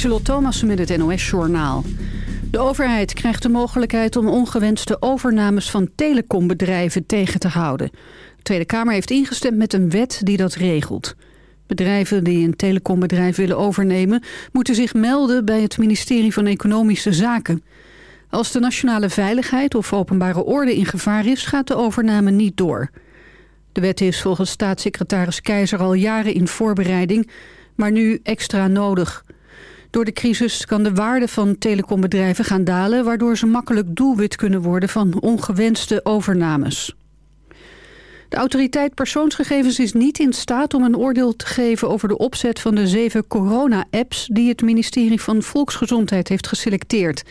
Lieselot Thomassen met het NOS-journaal. De overheid krijgt de mogelijkheid om ongewenste overnames van telecombedrijven tegen te houden. De Tweede Kamer heeft ingestemd met een wet die dat regelt. Bedrijven die een telecombedrijf willen overnemen... moeten zich melden bij het ministerie van Economische Zaken. Als de nationale veiligheid of openbare orde in gevaar is... gaat de overname niet door. De wet is volgens staatssecretaris Keizer al jaren in voorbereiding... maar nu extra nodig... Door de crisis kan de waarde van telecombedrijven gaan dalen... waardoor ze makkelijk doelwit kunnen worden van ongewenste overnames. De autoriteit persoonsgegevens is niet in staat om een oordeel te geven... over de opzet van de zeven corona-apps... die het ministerie van Volksgezondheid heeft geselecteerd.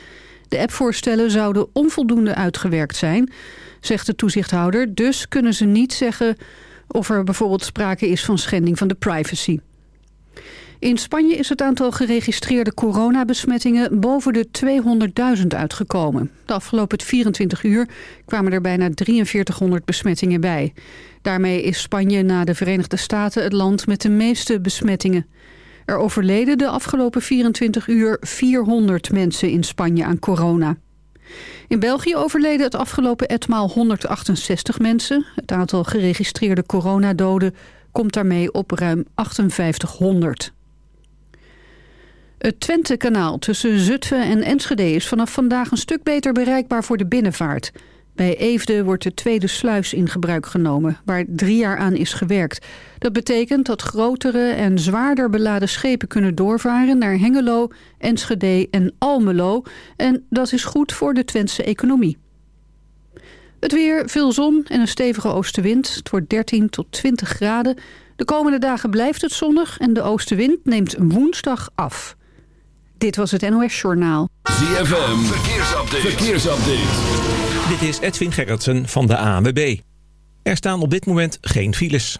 De appvoorstellen zouden onvoldoende uitgewerkt zijn, zegt de toezichthouder. Dus kunnen ze niet zeggen of er bijvoorbeeld sprake is van schending van de privacy. In Spanje is het aantal geregistreerde coronabesmettingen boven de 200.000 uitgekomen. De afgelopen 24 uur kwamen er bijna 4300 besmettingen bij. Daarmee is Spanje na de Verenigde Staten het land met de meeste besmettingen. Er overleden de afgelopen 24 uur 400 mensen in Spanje aan corona. In België overleden het afgelopen etmaal 168 mensen. Het aantal geregistreerde coronadoden komt daarmee op ruim 5800. Het Twente-kanaal tussen Zutphen en Enschede is vanaf vandaag een stuk beter bereikbaar voor de binnenvaart. Bij Eefde wordt de tweede sluis in gebruik genomen, waar drie jaar aan is gewerkt. Dat betekent dat grotere en zwaarder beladen schepen kunnen doorvaren naar Hengelo, Enschede en Almelo. En dat is goed voor de Twentse economie. Het weer, veel zon en een stevige oostenwind. Het wordt 13 tot 20 graden. De komende dagen blijft het zonnig en de oostenwind neemt woensdag af. Dit was het NOS Journaal. ZFM, verkeersupdate. verkeersupdate. Dit is Edwin Gerritsen van de ANWB. Er staan op dit moment geen files.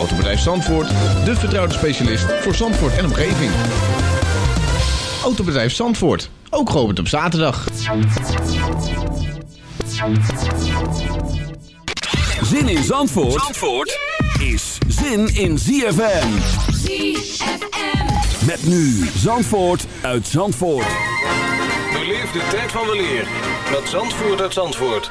Autobedrijf Zandvoort, de vertrouwde specialist voor Zandvoort en omgeving. Autobedrijf Zandvoort, ook geopend op zaterdag. Zin in Zandvoort, Zandvoort is zin in ZFM. ZFM. Met nu Zandvoort uit Zandvoort. Beleef de tijd van weleer met Zandvoort uit Zandvoort.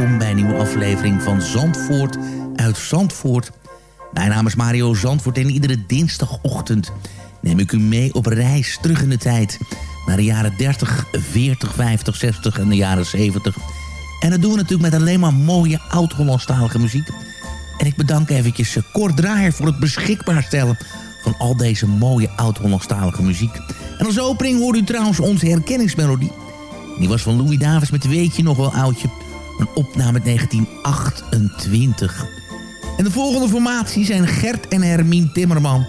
Welkom bij een nieuwe aflevering van Zandvoort uit Zandvoort. Mijn naam is Mario Zandvoort en iedere dinsdagochtend neem ik u mee op reis terug in de tijd. Naar de jaren 30, 40, 50, 60 en de jaren 70. En dat doen we natuurlijk met alleen maar mooie oud-Hollandstalige muziek. En ik bedank eventjes Kort Draaier voor het beschikbaar stellen van al deze mooie oud-Hollandstalige muziek. En als opening hoort u trouwens onze herkenningsmelodie. Die was van Louis Davis met Weet je nog wel oudje. Een opname uit 1928. En de volgende formatie zijn Gert en Hermine Timmerman.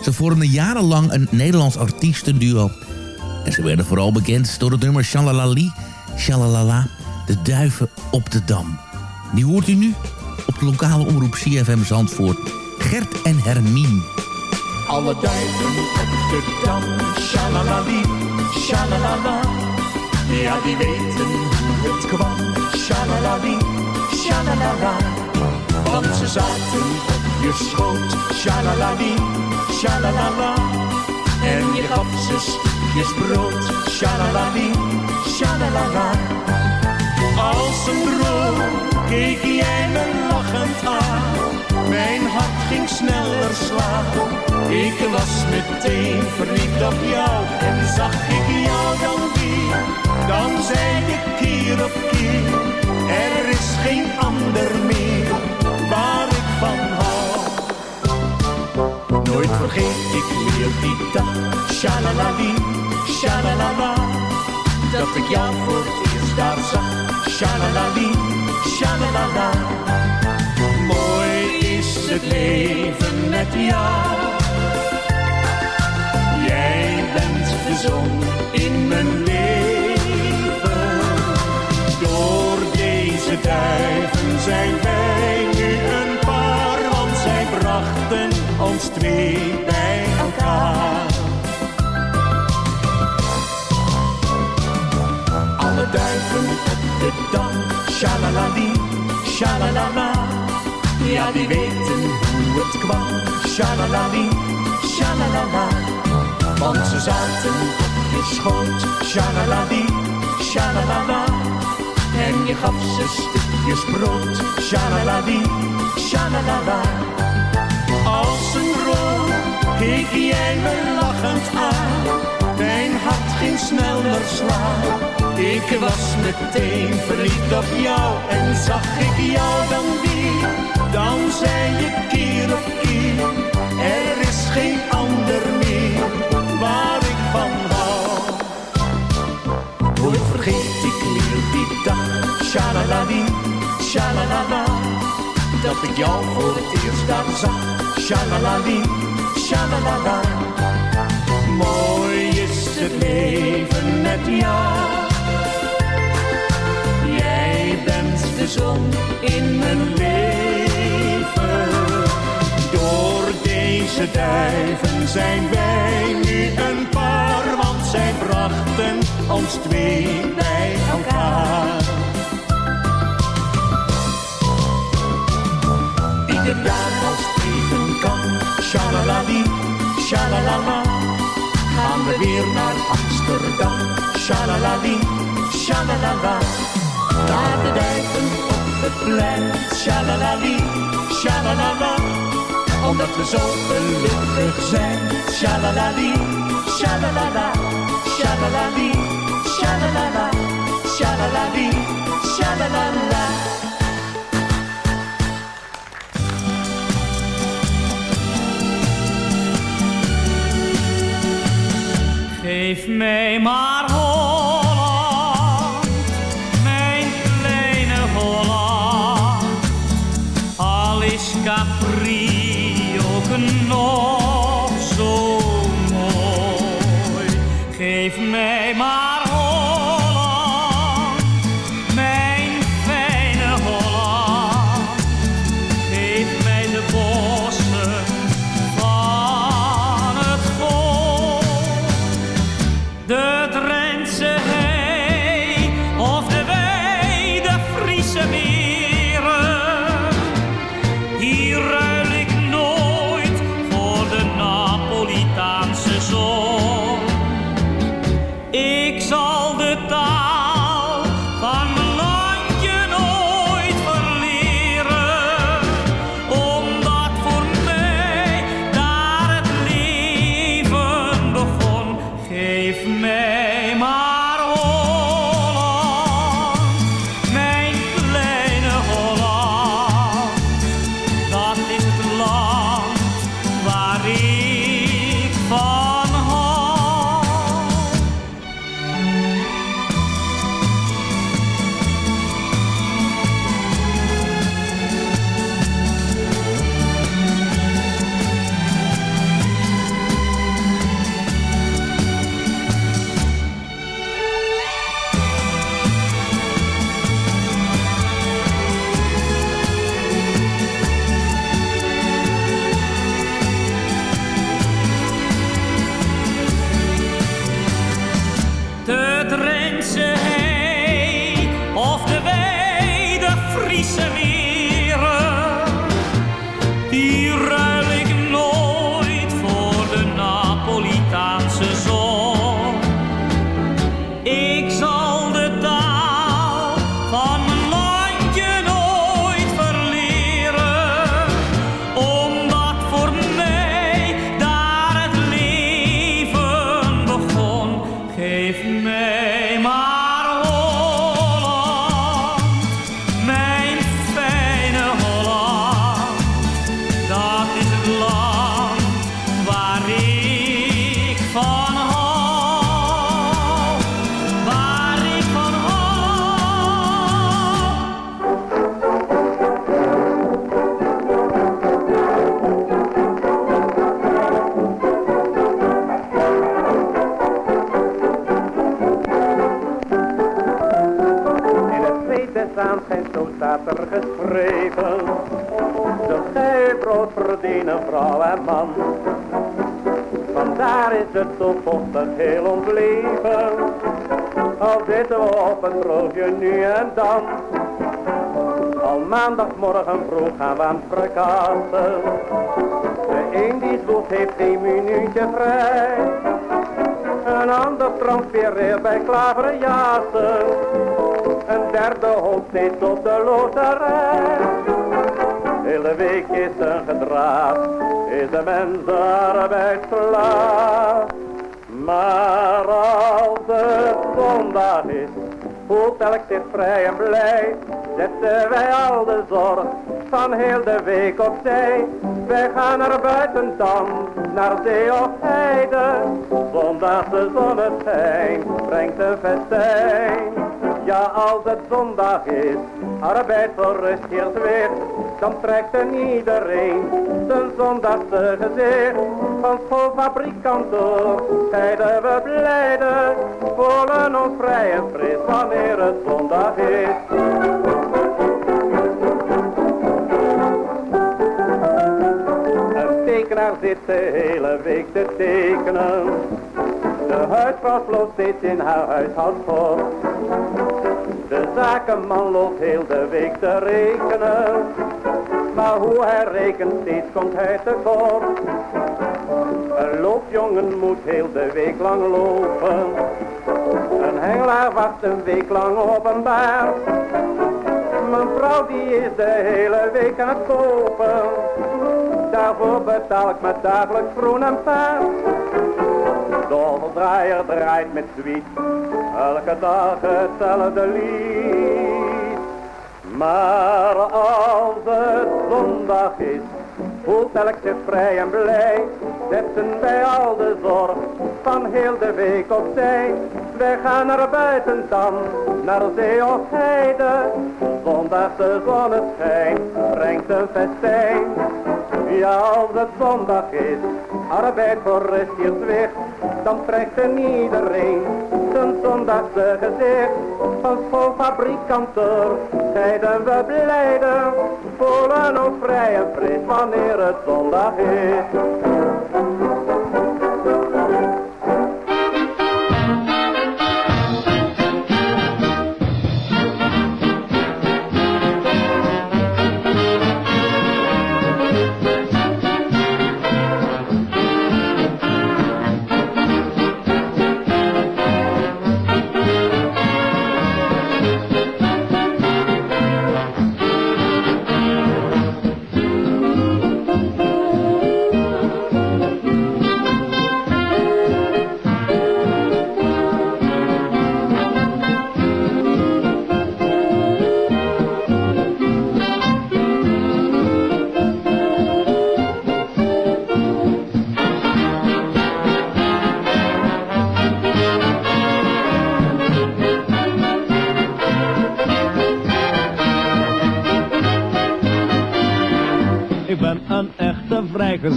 Ze vormden jarenlang een Nederlands artiestenduo. En ze werden vooral bekend door het nummer Shalalali, Shalalala, de duiven op de dam. Die hoort u nu op de lokale omroep CFM Zandvoort. Gert en Hermine. Alle duiven op de dam, shalalali, shalalala. Ja, die weten hoe het kwam, shalalali, shalalala. Want ze zaten op je schoot, shalalali, shalalala. En je gaf ze stukjes brood, shalalali, shalalala. Als een droom keek jij me lachend aan. Mijn hart ging sneller slaan. Ik was meteen verliefd op jou. En zag ik jou dan. Dan zei ik keer op keer. Er is geen ander meer waar ik van hou. Nooit vergeet ik meer die dag. Shalalali, shalalala. Dat ik jou voor het eerst daar zag. Shalalali, shalalala. Mooi is het leven met jou. Jij bent de zon in mijn leven. Duiven zijn wij nu een paar, want zij ons twee bij elkaar. Alle duiven de dam, shalalali, shalalala. Ja, die weten hoe het kwam, shalalali, shalalala. Want ze zaten op je schoot, shalalali, shalalala. En je gaf ze stukjes brood, shalalali, shalalala. Als een roos keek jij me lachend aan. Mijn hart ging sneller slaan. Ik was meteen verliefd op jou en zag ik jou dan weer. Dan zei je keer op keer, er is geen ander vergeet ik meer die dag, shalalali, shalalala. Dat ik jou voor het eerst daar zag, shalalali, shalalala. Mooi is het leven met jou. Jij bent de zon in mijn leven. Door deze duiven zijn wij nu een paar, brachten ons twee bij elkaar. Ieder jaar als het kan, shalalali, shalalala. Gaan we weer naar Amsterdam, shalalali, shalalala. Daar de duiven op het plein, shalalali, shalalala. Omdat we zo gelukkig zijn, shalalali, shalalala, shalalali, shalalala, shalalali, shalalala. Geef mij maar Holland, mijn kleine Holland. Al is Capri ook nog maan schijnt, zo staat er geschreven. Zult gij brood verdienen, vrouw en man. Vandaar is het zo vochtig heel ons leven. Al zitten we op een broodje nu en dan. Al maandagmorgen vroeg gaan we aan het frakassen. De een die zwoegt heeft geen minuutje vrij. Een ander transfereert bij klaverjassen. Een derde hoopt steeds op de loterij. Hele week is een gedraaf, is de mens arbeidsslaaf. Maar als het zondag is, voelt elk zich vrij en blij. Zetten wij al de zorg van heel de week opzij. Wij gaan naar buiten dan, naar zee of heide. Zondagse zonneschijn brengt een festijn. Ja, als het zondag is, arbeid voor rust heert weer. Dan trekt er iedereen zijn zondagse gezicht. Van schoolfabrikanten zeiden we blijden. Voelen ons vrij en fris wanneer het zondag is. Een tekenaar zit de hele week te tekenen. De huisvrouw sloopt steeds in haar huishoudschap. De zakenman loopt heel de week te rekenen. Maar hoe hij rekent, steeds komt hij tekort. Een loopjongen moet heel de week lang lopen. Een hengelaar wacht een week lang op een baard. Mijn vrouw die is de hele week aan het kopen. Daarvoor betaal ik me dagelijks groen en paard. De draaier draait met zwiet, elke dag hetzelfde lied. Maar als het zondag is, voelt elk zich vrij en blij. Zetten wij al de zorg van heel de week opzij. Wij gaan naar buiten dan, naar zee of heide. Zondagse zonneschijn brengt een festijn. Ja, als het zondag is, arbeid voor rust hier dan trekt er iedereen zijn zondagse gezicht. Van schoolfabrikanten scheiden we blijden, voelen ons vrij en fris wanneer het zondag is.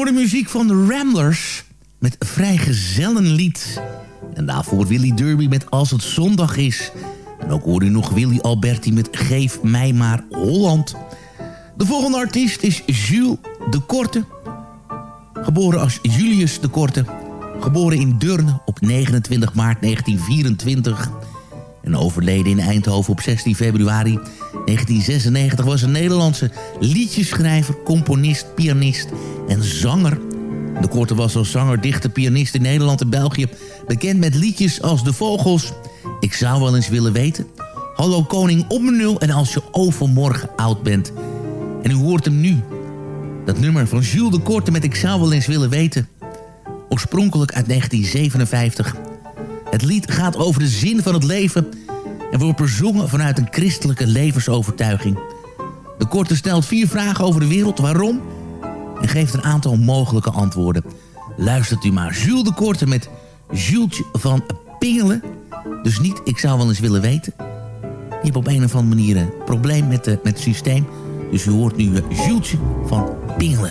Hoorde muziek van de Ramblers met Vrijgezellenlied. En daarvoor Willy Derby met Als het zondag is. En ook hoorde u nog Willy Alberti met Geef mij maar Holland. De volgende artiest is Jules de Korte. Geboren als Julius de Korte. Geboren in Deurne op 29 maart 1924. En overleden in Eindhoven op 16 februari 1996 was een Nederlandse liedjeschrijver, componist, pianist en zanger. De Korte was als zanger, dichter, pianist in Nederland en België bekend met liedjes als De Vogels, Ik zou wel eens willen weten, Hallo Koning op nul en Als je overmorgen oud bent. En u hoort hem nu, dat nummer van Jules de Korte met Ik zou wel eens willen weten, oorspronkelijk uit 1957. Het lied gaat over de zin van het leven en wordt bezongen vanuit een christelijke levensovertuiging. De Korte stelt vier vragen over de wereld, waarom? En geeft een aantal mogelijke antwoorden. Luistert u maar Jules de Korte met Jules van Pingelen. Dus niet, ik zou wel eens willen weten. Je hebt op een of andere manier een probleem met, de, met het systeem. Dus u hoort nu eh, Jules van Pingelen.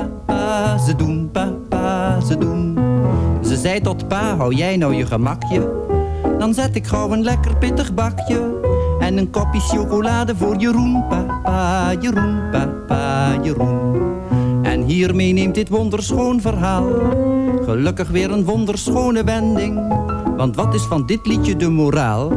ze doen, papa, ze doen. Ze zei tot pa, hou jij nou je gemakje? Dan zet ik gauw een lekker pittig bakje. En een kopje chocolade voor Jeroen, papa, Jeroen, papa, Jeroen. En hiermee neemt dit wonderschoon verhaal gelukkig weer een wonderschone wending. Want wat is van dit liedje de moraal?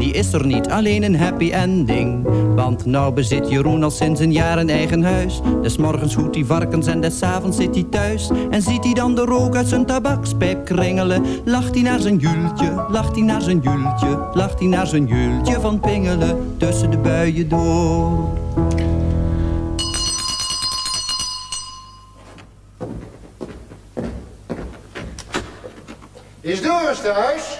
Die is er niet, alleen een happy ending. Want nou bezit Jeroen al sinds een jaar een eigen huis. Des morgens hoedt hij varkens en des avonds zit hij thuis. En ziet hij dan de rook uit zijn tabakspijp kringelen. Lacht hij naar zijn jultje, lacht hij naar zijn jultje. Lacht hij naar zijn jultje van pingelen tussen de buien door. Is Doris thuis?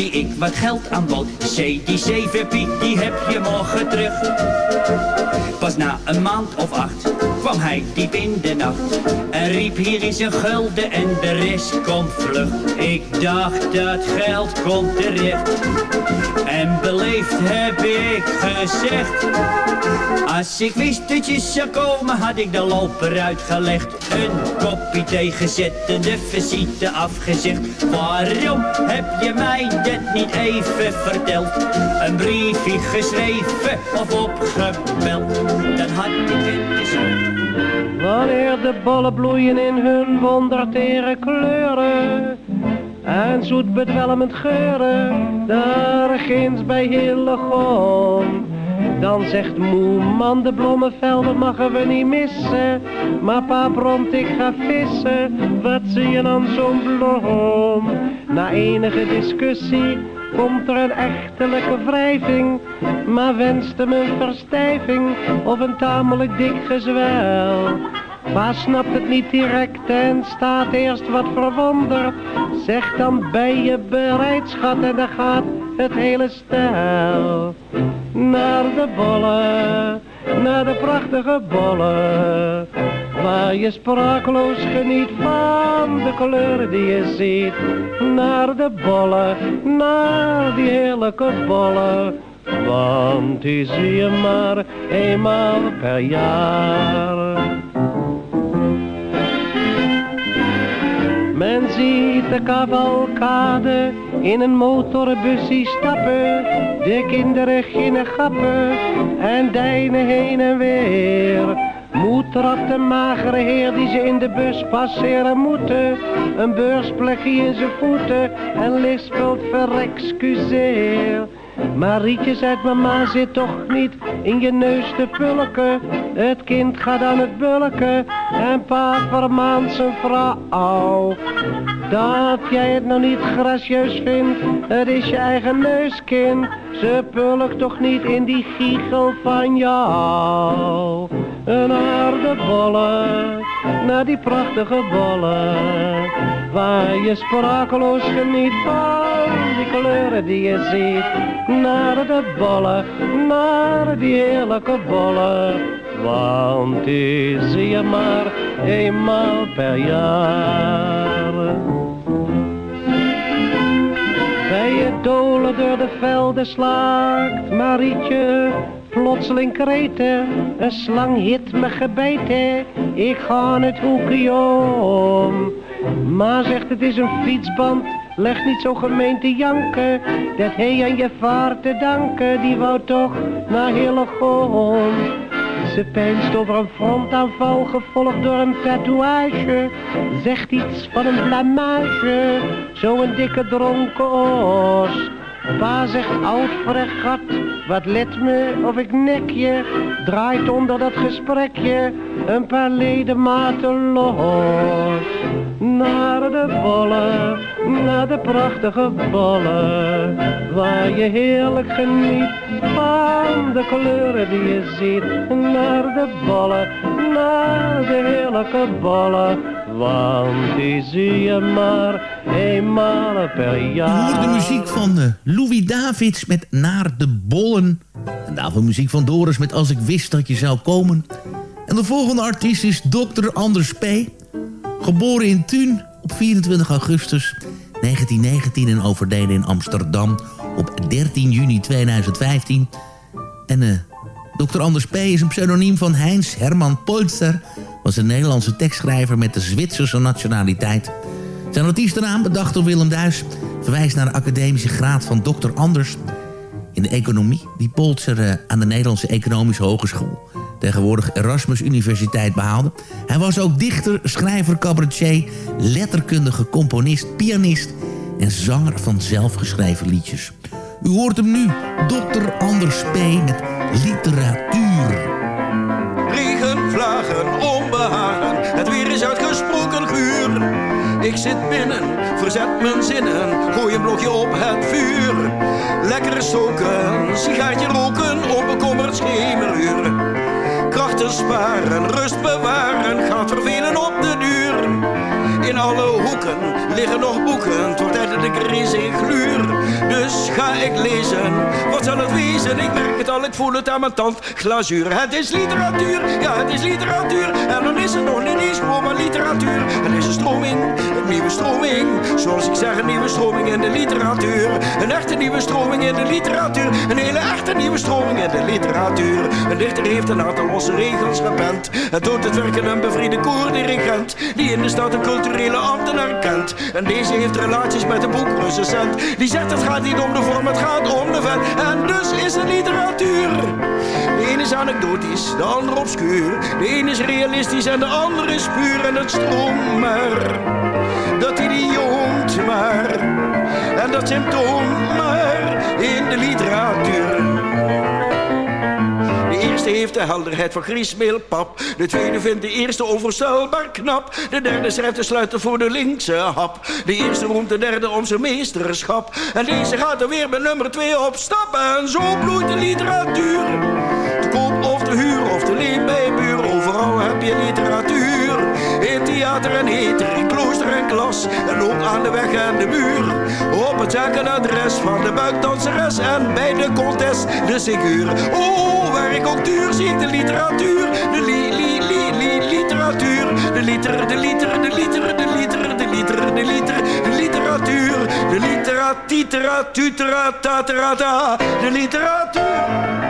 die ik wat geld aanbood. C, die zeven piek, die heb je morgen terug. Pas na een maand of acht kwam hij diep in de nacht. Riep hier is een gulden en de rest komt vlug. Ik dacht dat geld komt terecht. En beleefd heb ik gezegd. Als ik wist dat je zou komen, had ik de loper uitgelegd. Een kopje thee gezet en de visite afgezegd. Waarom heb je mij dat niet even verteld? Een briefje geschreven of opgebeld. Dan had ik het Wanneer de bollen bloeien in hun wondertere kleuren en zoet bedwelmend geuren, daar ginds bij Hillegom. Dan zegt moe man, de bloemenvelden mogen we niet missen. Maar pa bromt, ik ga vissen, wat zie je dan zo'n bloem? Na enige discussie komt er een echtelijke wrijving. Maar wenst hem een verstijving of een tamelijk dik gezwel. Pa snapt het niet direct en staat eerst wat verwonderd. Zeg dan ben je bereid schat en dan gaat het hele stel. Naar de bollen, naar de prachtige bollen. Waar je sprakeloos geniet van de kleuren die je ziet. Naar de bollen, naar die heerlijke bollen. Want die zie je maar eenmaal per jaar. Ziet de cavalcade in een motorbusje stappen. De kinderen ginnen gappen en deinen heen en weer. Moed trapt de magere heer die ze in de bus passeren moeten. Een beursplekje in zijn voeten en lispelt verexcuseer. Marietje zegt mama zit toch niet in je neus te pulken. Het kind gaat aan het bulken en pa vermaant zijn vrouw. Dat jij het nou niet gracieus vindt, het is je eigen neuskind. Ze pulkt toch niet in die giegel van jou. Naar de bollen, naar die prachtige bollen. Waar je sprakeloos geniet van die kleuren die je ziet. Naar de bollen, naar die heerlijke bollen. Want die zie je maar eenmaal per jaar. Bij het dolen door de velden slaakt Marietje plotseling kreten. Een slang hit me gebeten, ik ga het hoekje om. Ma zegt het is een fietsband, leg niet zo gemeen te janken. Dat hij aan je vaart te danken, die wou toch naar Hillegom. Ze pijnst over een frontaanval gevolgd door een tatoeage. Zegt iets van een blamage, zo'n dikke dronken os. Pa zegt oud fregat, wat let me of ik nek je. Draait onder dat gesprekje een paar ledematen los. Naar de bollen, naar de prachtige bollen. Waar je heerlijk geniet van de kleuren die je ziet. Naar de bollen, naar de heerlijke bollen. Want die zie je maar eenmaal per jaar. hoort de muziek van eh, Louis Davids met Naar de Bollen. En daarvoor muziek van Doris met Als ik wist dat je zou komen. En de volgende artiest is Dr. Anders P. Geboren in Thun op 24 augustus 1919 en overleden in Amsterdam op 13 juni 2015. En eh Dr. Anders P. is een pseudoniem van Heinz Herman Polster... was een Nederlandse tekstschrijver met de Zwitserse nationaliteit. Zijn artiestennaam, bedacht door Willem Duis... verwijst naar de academische graad van Dr. Anders in de economie... die Polster eh, aan de Nederlandse Economische Hogeschool... tegenwoordig Erasmus Universiteit behaalde. Hij was ook dichter, schrijver, cabaretier... letterkundige, componist, pianist... en zanger van zelfgeschreven liedjes. U hoort hem nu, Dr. Anders P. met literatuur. Regen, vlagen, het weer is uitgesproken guur. Ik zit binnen, verzet mijn zinnen, gooi een blokje op het vuur. Lekker stoken, sigaartje roken, onbekommerd schemeruur. Krachten sparen, rust bewaren, gaat vervelen op de duur. In alle hoeken liggen nog boeken, wordt eindelijk rizig gluur. Dus ga ik lezen, wat zal het wezen? Ik merk het al, ik voel het aan mijn tand. Glazuur, het is literatuur, ja het is literatuur. En dan is het nog niet eens gewoon maar literatuur. Het is een stroming, een nieuwe stroming. Zoals ik zeg, een nieuwe stroming in de literatuur. Een echte nieuwe stroming in de literatuur. Een hele echte nieuwe stroming in de literatuur. Een dichter heeft een aantal losse regels gepend. Het doet het werken een bevriende koordirigent. Die in de stad een culturele ambtenaar kent. En deze heeft relaties met een boekrecensent. Die zegt het gaat niet om de vorm, het gaat om de vent. En dus is het literatuur. De ene is anekdotisch, de andere obscuur. De ene is realistisch en de andere is puur. En het stroomt maar, dat idioot maar. En dat symptoom maar in de literatuur. Eerste heeft de helderheid van griesmeelpap. De tweede vindt de eerste onvoorstelbaar knap. De derde schrijft de sluiter voor de linkse hap. De eerste roemt de derde om zijn meesterschap. En deze gaat er weer met nummer twee op stap. En zo bloeit de literatuur. Te koop of te huur of te leen bij buur. Overal heb je literatuur. In theater en heter, in klooster en klas. En ook aan de weg en de muur. Op het adres van de buikdanseres. En bij de contest de figuur. Oh, waar ik ook duur zie de literatuur. De li, li, li, li, literatuur. De liter, de liter, de liter, de liter, de liter, de liter, de literatuur. De literatitera, tutera. De literatuur.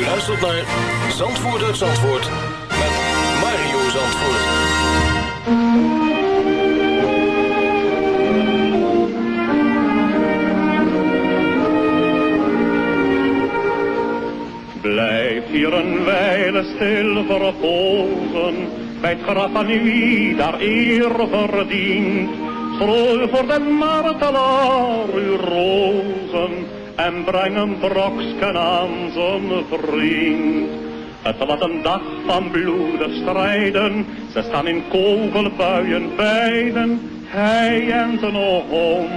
U luistert naar Zandvoort uit Zandvoort met Mario Zandvoort. Blijf hier een wijle stil vervolgen, bij het graf van wie daar eer verdient. Strooi voor de martelaar uw rozen, en breng een broksken aan zijn vriend. Het was een dag van bloedig strijden, ze staan in kogelbuien beiden, hij en zijn hond.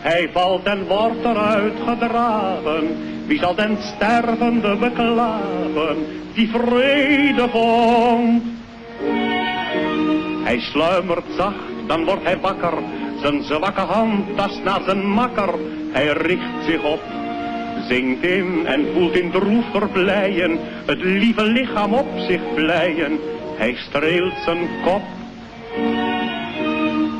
Hij valt en wordt eruit gedragen, wie zal den stervende beklagen, die vrede vond. Hij sluimert zacht, dan wordt hij wakker, zijn zwakke hand tast naar zijn makker, hij richt zich op zingt in en voelt in droef verbleien, het lieve lichaam op zich vleien. Hij streelt zijn kop.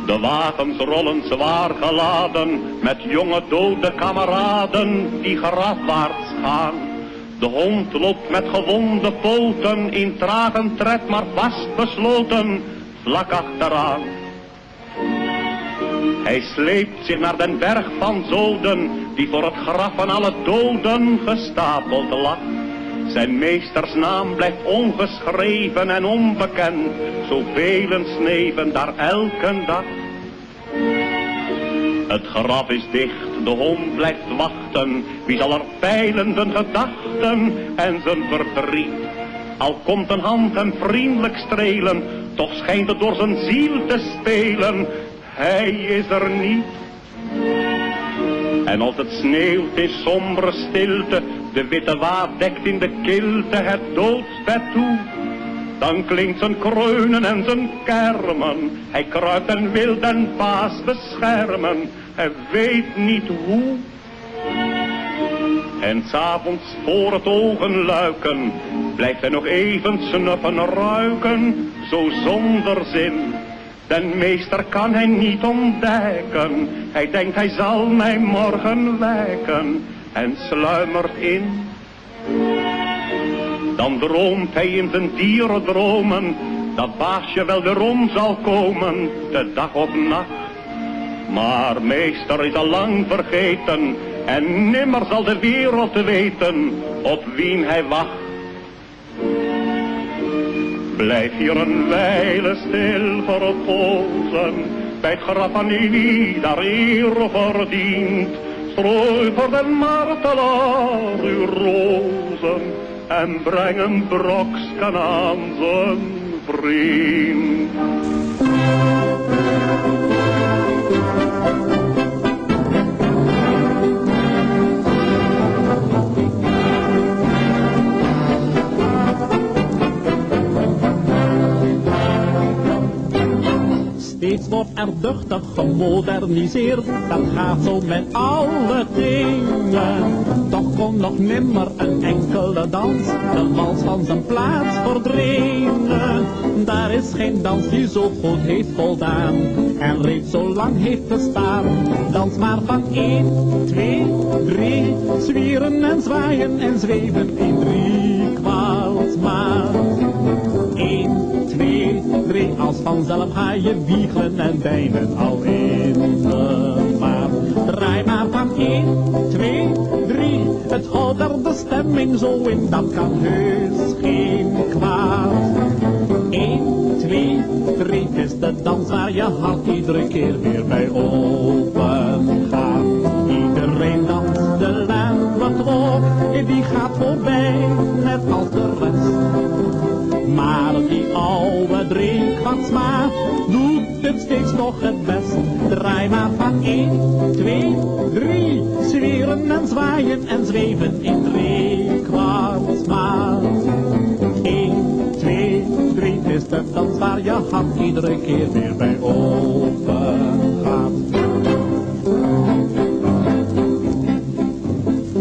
De wagens rollen zwaar geladen, met jonge dode kameraden die grafwaarts gaan. De hond loopt met gewonde poten, in tragen tred maar vast besloten, vlak achteraan. Hij sleept zich naar den berg van zoden, die voor het graf van alle doden gestapeld lag. Zijn meesters naam blijft ongeschreven en onbekend, zoveel sneven daar elke dag. Het graf is dicht, de hond blijft wachten, wie zal er peilen zijn gedachten en zijn verdriet. Al komt een hand hem vriendelijk strelen, toch schijnt het door zijn ziel te spelen, hij is er niet. En als het sneeuwt in sombere stilte, de witte waad dekt in de kilte het doodsbed toe. Dan klinkt zijn kreunen en zijn kermen, hij kruipt en wil den baas beschermen, hij weet niet hoe. En s'avonds voor het ogen luiken, blijft hij nog even snuffen ruiken, zo zonder zin. Den meester kan hij niet ontdekken. Hij denkt hij zal mij morgen wijken en sluimert in. Dan droomt hij in zijn dieren dromen dat baasje wel weer om zal komen, de dag of nacht. Maar meester is al lang vergeten en nimmer zal de wereld weten op wien hij wacht. Blijf hier een wijle stil voor bij het graf van wie daar eer verdient. Strooi voor de martelaar uw rozen, en breng een broksken aan zijn vriend. steeds wordt er duchtig gemoderniseerd. Dat gaat zo met alle dingen. Toch kon nog nimmer een enkele dans de wals van zijn plaats verdwenen. Daar is geen dans die zo goed heeft voldaan en reeds zo lang heeft bestaan. Dans maar van 1, 2, 3, zwieren en zwaaien en zweven in drie. Vanzelf ga je wiegelen en deinen al in de maat. Draai maar van 1, 2, 3, het houdt de stemming zo in, dat kan heus geen kwaad. 1, 2, 3, het is de dans waar je hart iedere keer weer bij open gaat. Iedereen danst de lambeklok, die gaat voorbij, net als de oude drinkwatsmaat doet het steeds nog het best. Draai maar van 1, 2, 3, zweren en zwaaien en zweven in drinkwatsmaat. 1, 2, 3, het is de dans waar je hart iedere keer weer bij open gaat.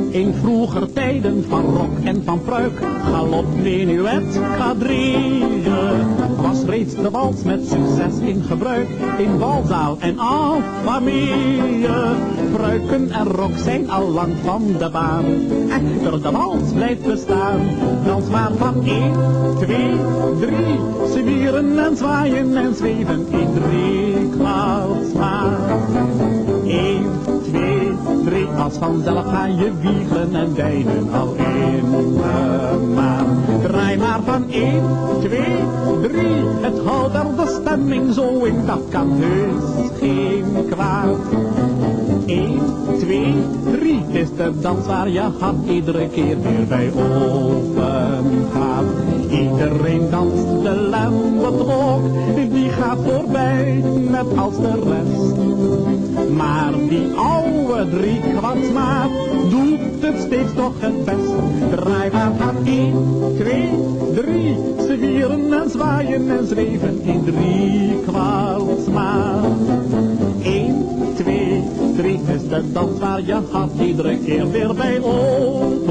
In vroeger tijden van rok en van pruik, galop, menuet, quadrille, was reeds de wals met succes in gebruik, in balzaal en en familie. Pruiken en rok zijn al lang van de baan, echter de wals blijft bestaan. Dans maar van 1, 2, 3, zwieren en zwaaien en zweven in drie kwaalsmaat. 1, 2, 3, als vanzelf ga je wiegelen en deinen al in de maan. Maar van 1, 2, 3, het houdt er de stemming zo in, dat kan heus geen kwaad. 1, 2, 3, het is de dans waar je hart iedere keer weer bij open gaat. Iedereen danst de lembetrok, die gaat voorbij, net als de rest. Maar die oude driekwartsmaat doet het steeds toch het best. Draai maar van 1, 2, 3, ze wieren en zwaaien en zweven in driekwartsmaat. 1, 2, 3 is de dans waar je hart iedere keer weer bij open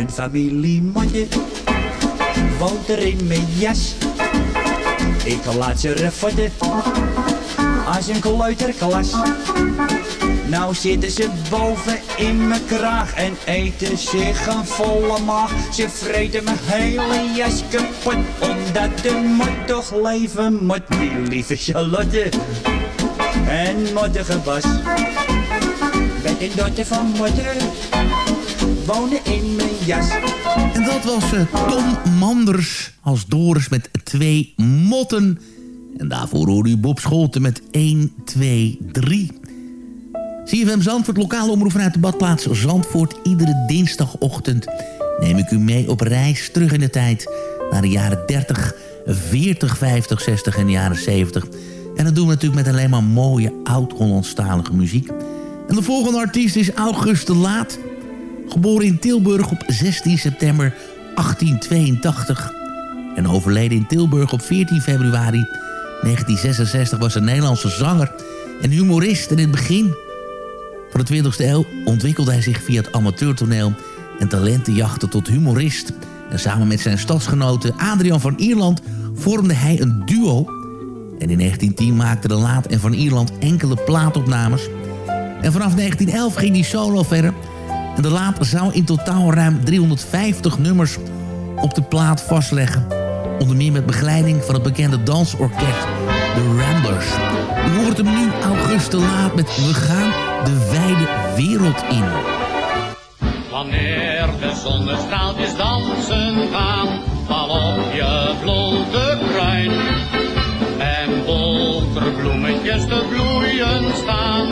Een familie motten woont er in mijn jas. Ik laat ze refotten als een kleuterklas. Nou zitten ze boven in mijn kraag en eten zich een volle maag. Ze vreten mijn hele jas kapot, omdat de mot toch leven moet. Die lieve Charlotte en mottige Bas. Met een dochter van moeder wonen in mijn En dat was eh, Tom Manders als Doris met twee motten. En daarvoor hoorde u Bob Scholten met 1, 2, 3. CFM Zandvoort, lokale omroep vanuit de badplaats Zandvoort. Iedere dinsdagochtend neem ik u mee op reis terug in de tijd... naar de jaren 30, 40, 50, 60 en de jaren 70. En dat doen we natuurlijk met alleen maar mooie oud-Hollandstalige muziek. En de volgende artiest is August de Laat... Geboren in Tilburg op 16 september 1882. En overleden in Tilburg op 14 februari 1966 was een Nederlandse zanger en humorist. En in het begin van de 20e eeuw ontwikkelde hij zich via het amateurtoneel en talentenjachten tot humorist. En samen met zijn stadsgenoten Adrian van Ierland vormde hij een duo. En in 1910 maakte de Laat en van Ierland enkele plaatopnames. En vanaf 1911 ging hij solo verder en de Laat zou in totaal ruim 350 nummers op de plaat vastleggen. Onder meer met begeleiding van het bekende dansorkest The Ramblers. U hoort hem nu Auguste Laat met We gaan de wijde wereld in. Wanneer de zonnestraaltjes dansen gaan, val op je blote kruin. En bolterbloemetjes te bloeien staan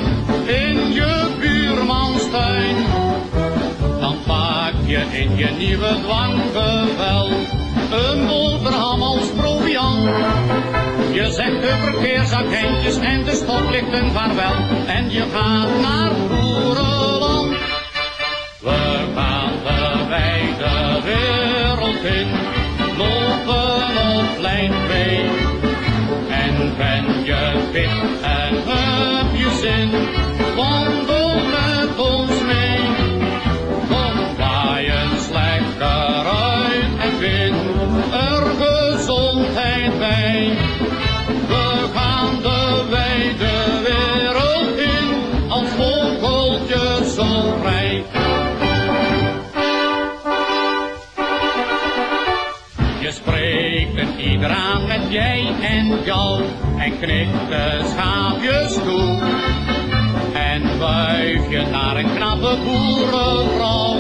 in je buurt En in je nieuwe dwanggevel een boterham als proviant. Je zet de verkeersagentjes en de stoplichten vaarwel. En je gaat naar Boerenland. We gaan de wijde wereld in, lopen op lijn 2. En ben je fit en heb je zin, wandel aan met jij en jou en knikt de schaapjes toe. En wuif je naar een knappe boerenvrouw,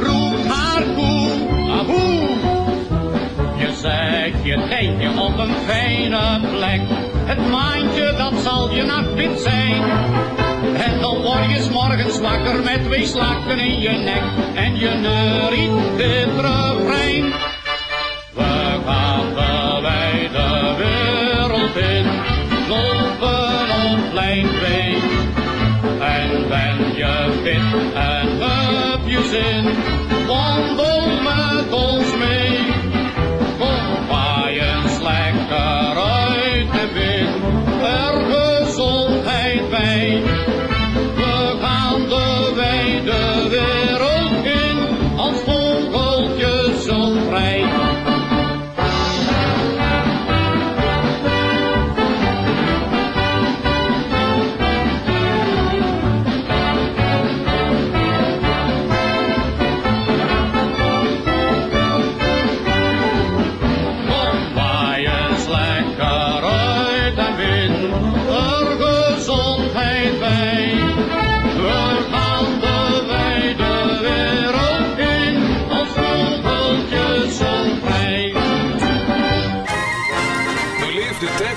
roep haar koe, ahoe. Je zet je op een fijne plek, het maandje dat zal je nachtwit zijn. En dan word je 's morgens wakker met twee slakken in je nek en je neuriet dit refrein. Gaan de wereld in, lopen op lijn 2. En ben je fit en heb je zin, wandel met ons mee. Kom waai eens lekker uit de wind, er gezondheid bij. We gaan de wijde wereld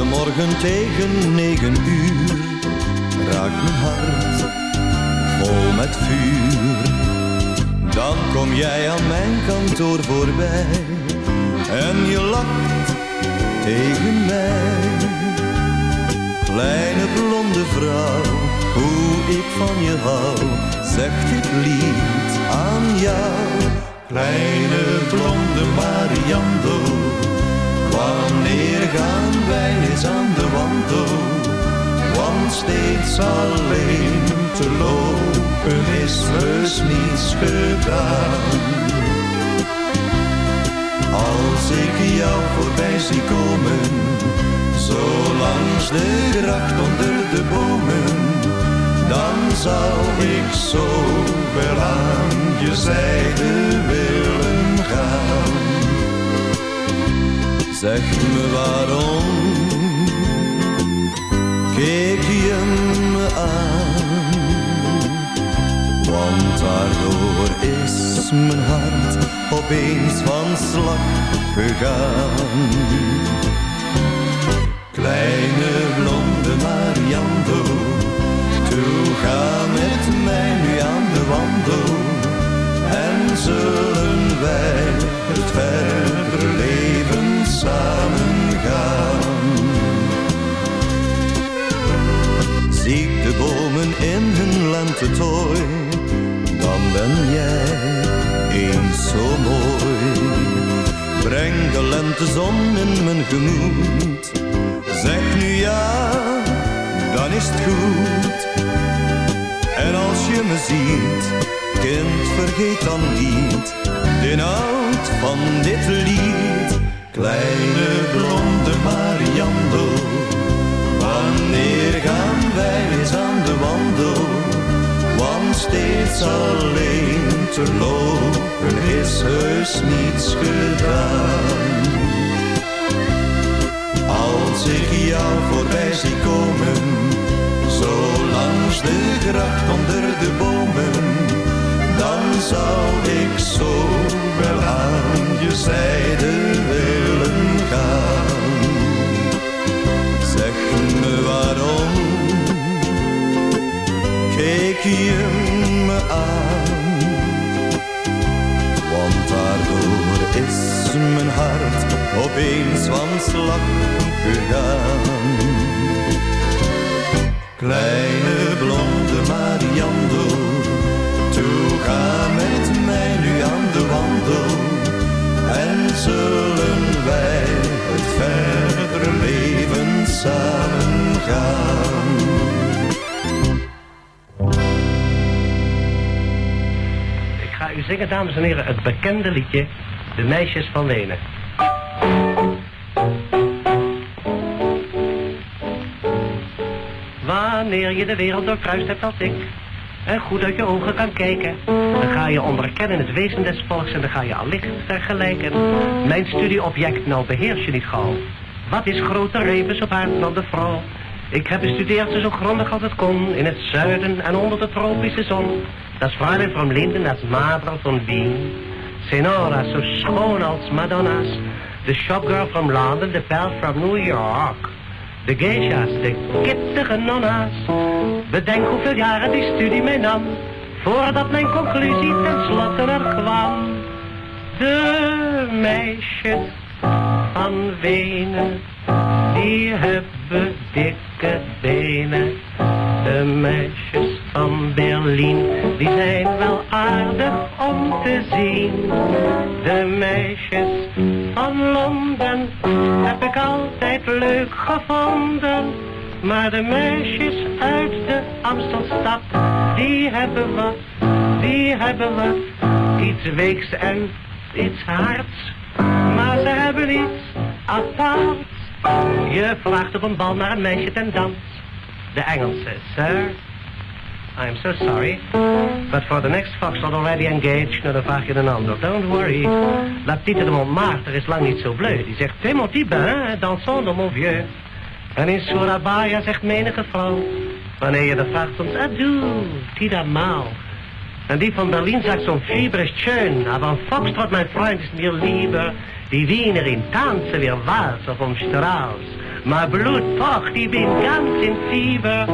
Elke morgen tegen negen uur raakt mijn hart vol met vuur. Dan kom jij aan mijn kantoor voorbij en je lacht tegen mij. Kleine blonde vrouw, hoe ik van je hou, zegt dit lied aan jou. Kleine blonde Mariando, wanneer gaan wij eens aan de wandel? Want steeds alleen te lopen is heus niets gedaan. Als ik jou voorbij zie komen, zo langs de gracht onder de bomen, dan zou ik zo wel aan je zijde willen gaan. Zeg me waarom keek je me aan? Want daardoor is mijn hart opeens van slag gegaan. Kleine blonde Mariando, toe ga met mij nu aan de wandel. En zullen wij het verdere leven samen gaan. Zie ik de bomen in hun lentetooi, dan ben jij eens zo mooi. Breng de lentezon in mijn gemoed, zeg nu ja, dan is het goed. En als je me ziet, kind vergeet dan niet, de inhoud van dit lied. Kleine blonde Mariando, wanneer gaan wij eens aan de wandel? Want steeds alleen te lopen is heus niets gedaan. Als ik jou voorbij zie komen, zo langs de gracht onder de bomen, dan zou ik zo wel aan je zijde willen gaan. Zeg me waarom, kijk je me aan, want daardoor is mijn hart opeens van slag gegaan. Kleine ga met mij nu aan de wandel. En zullen wij het verdere leven samen gaan. Ik ga u zingen, dames en heren, het bekende liedje De Meisjes van Wenen. Wanneer je de wereld doorkruist hebt als ik en goed uit je ogen kan kijken, dan ga je onderkennen het wezen des volks en dan ga je allicht vergelijken. Mijn studieobject nou beheers je niet gauw. Wat is grote rebus op aard dan de vrouw? Ik heb bestudeerd ze zo grondig als het kon, in het zuiden en onder de tropische zon. Das Fräulein vom Linden, das Madre von Wien. Senora, zo schoon als Madonna's. De shopgirl from London, de pijl from New York. De geisha's, de kittige nonna's. Bedenk hoeveel jaren die studie mij nam. Voordat mijn conclusie ten slotte er kwam. De meisjes van Wenen, die hebben dikke benen. De meisjes van Berlijn, die zijn wel aardig om te zien. De meisjes van Londen heb ik altijd leuk gevonden. Maar de meisjes uit de Amstelstad, die hebben wat, die hebben wat. Iets weeks en iets hards, maar ze hebben iets aparts. Je vraagt op een bal naar een meisje ten dans. De Engelse, sir. I am so sorry, but for the next foxtrot already engaged, nou dan vraag je een ander. Don't worry, la petite de Montmartre is lang niet zo bleu. Die zegt, t'es mon bain, dansons de mon vieux. En in Surabaya zegt menige vrouw, wanneer je de vraagt soms adieu, tida mau. En die van Berlin sagt zo'n Fieber ist schön, aber ein Foxtrot, mein Freund, ist mir lieber. Die Wienerin tanzen wir Walzer vom Strauß. Maar bloed pocht, ik ben ganz in fieber.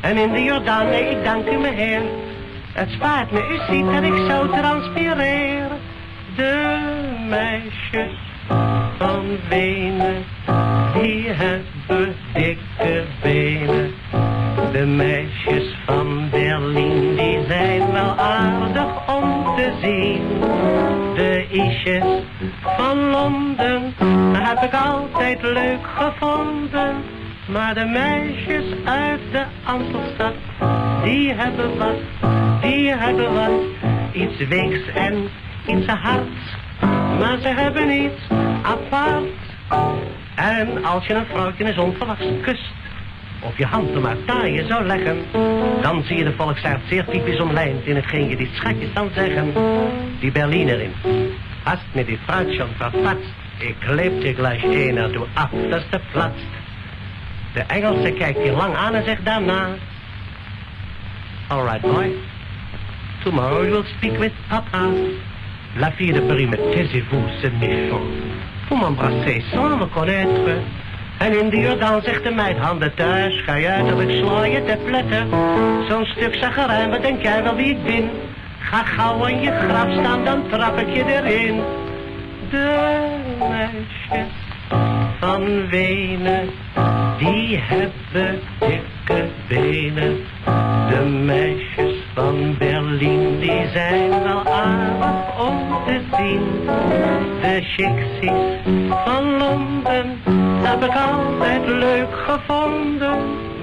En in de Jordaan, nee, ik dank u mijn heer. Het spaart me, u ziet dat ik zo transpireer. De meisjes van Wenen, die hebben dikke benen. De meisjes van Berlijn, die zijn wel aardig om te zien. De isjes van Londen heb ik altijd leuk gevonden. Maar de meisjes uit de Amstelstad, die hebben wat, die hebben wat. Iets weeks en iets hards, maar ze hebben iets apart. En als je een vrouwtje eens onverwachts kust, of je hand maar taaien zou leggen, dan zie je de volksaard zeer typisch omlijnd in hetgeen je die schatjes dan zeggen. Die Berlinerin, hast mir die Frau schon verpatst, ik kleep dir gleich einer, du achterste platst. De Engelse kijkt je lang aan en zegt daarna, Alright boy, tomorrow you will speak with papa. La fille de Paris, mais taisez-vous, c'est méchant. Vous m'embrassez sans me connaître. En in de Jordaan zegt de meid, handen thuis, ga je uit of ik sla je te pletten. Zo'n stuk zagerijn, wat denk jij wel wie ik ben? Ga gauw aan je graf staan, dan trap ik je erin. De meisjes van Wenen, die hebben dikke benen. De meisjes zijn wel aardig om te zien. De chixies van Londen heb ik altijd leuk gevonden.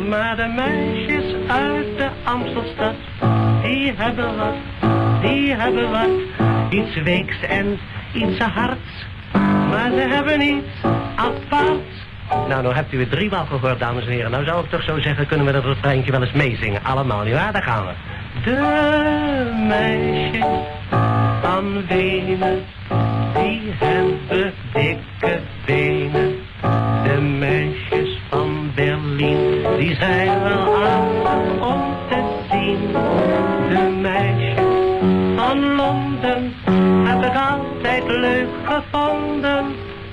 Maar de meisjes uit de Amstelstad, die hebben wat, die hebben wat. Iets weeks en iets hards, maar ze hebben iets aparts. Nou, nou hebt u het driemaal gehoord, dames en heren. Nou zou ik toch zo zeggen, kunnen we dat refreintje wel eens meezingen. Allemaal, nietwaar? Daar gaan we. De meisjes van Wenen, die hebben dikke benen. De meisjes van Berlijn, die zijn wel aardig om te zien. De meisjes van Londen heb ik altijd leuk gevonden.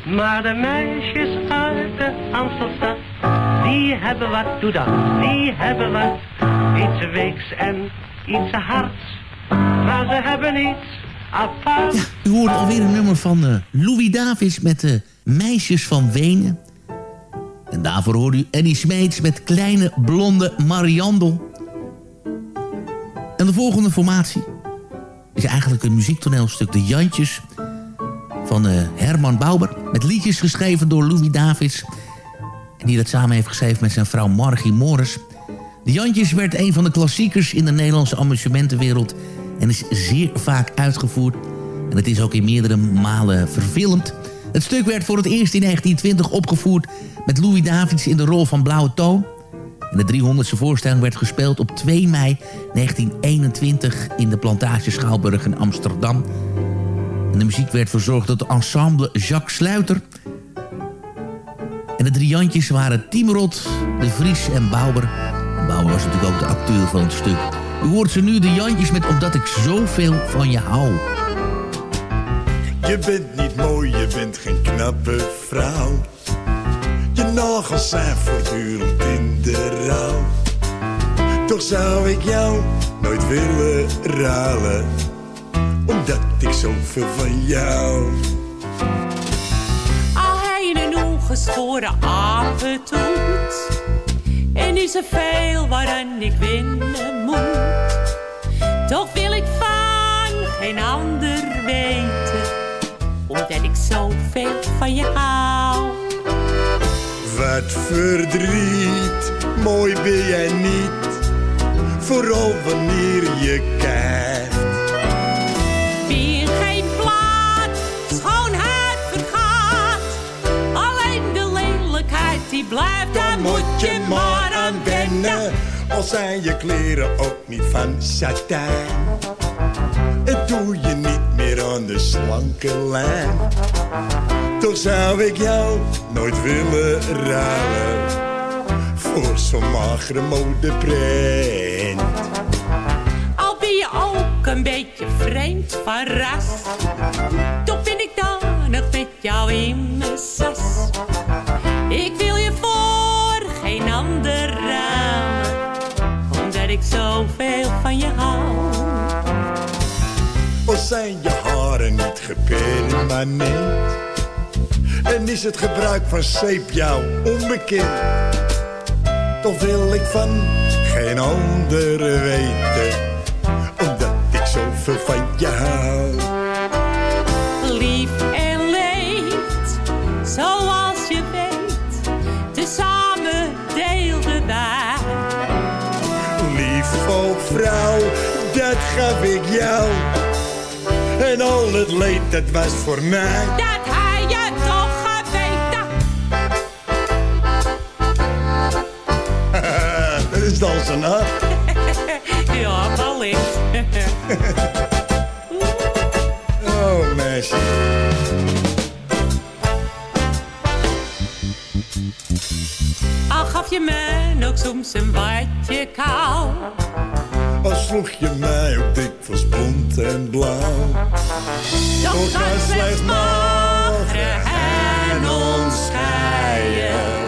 Maar de meisjes die hebben wat, doe die hebben wat. Iets weeks en iets hards, maar ze hebben iets. U hoorde alweer een nummer van eh, Louis Davis met de Meisjes van Wenen. En daarvoor hoorde u Eddie Smeets met Kleine Blonde Mariandel. En de volgende formatie is eigenlijk een muziektoneelstuk De Jantjes van eh, Herman Bauber. Met liedjes geschreven door Louis Davis. En die dat samen heeft geschreven met zijn vrouw Margie Morris. De Jantjes werd een van de klassiekers in de Nederlandse amusementenwereld... en is zeer vaak uitgevoerd. En het is ook in meerdere malen verfilmd. Het stuk werd voor het eerst in 1920 opgevoerd... met Louis Davids in de rol van Blauwe Toon. En de 300ste voorstelling werd gespeeld op 2 mei 1921... in de Plantage Schouwburg in Amsterdam. En de muziek werd verzorgd door het ensemble Jacques Sluiter... En de drie Jantjes waren Timrod, De Vries en Bauer. Bauer was natuurlijk ook de acteur van het stuk. U hoort ze nu, de Jantjes, met Omdat ik zoveel van je hou. Je bent niet mooi, je bent geen knappe vrouw. Je nagels zijn voortdurend in de rouw. Toch zou ik jou nooit willen ruilen. Omdat ik zoveel van jou. Al hij een ongeschoren apentoet. En is er veel waaraan ik winnen moet. Toch wil ik van geen ander weten. Omdat ik zoveel van je hou. Wat verdriet, mooi ben jij niet. Vooral wanneer je kijkt. Die blijft, daar Moet je maar aan wennen. Al zijn je kleren ook niet van satijn. Het doe je niet meer aan de slanke lijn. Toch zou ik jou nooit willen ruilen. Voor zo'n magere modeprint. Al ben je ook een beetje vreemd van ras. Toch ben ik dan nog met jou in mijn sas. Ik wil ik zoveel van je hou. Al zijn je haren niet gepermanent. En is het gebruik van zeep jou onbekend. Toch wil ik van geen ander weten. Omdat ik zoveel van gaf ik jou. En al het leed, dat was voor mij. Dat hij je toch geweten. dat is dan zijn hart. ja, wellicht. Oh, meisje. Al gaf je me ook soms een watje kou. Al sloeg je bont en blauw. Toch kan slechts magere en ons scheiden.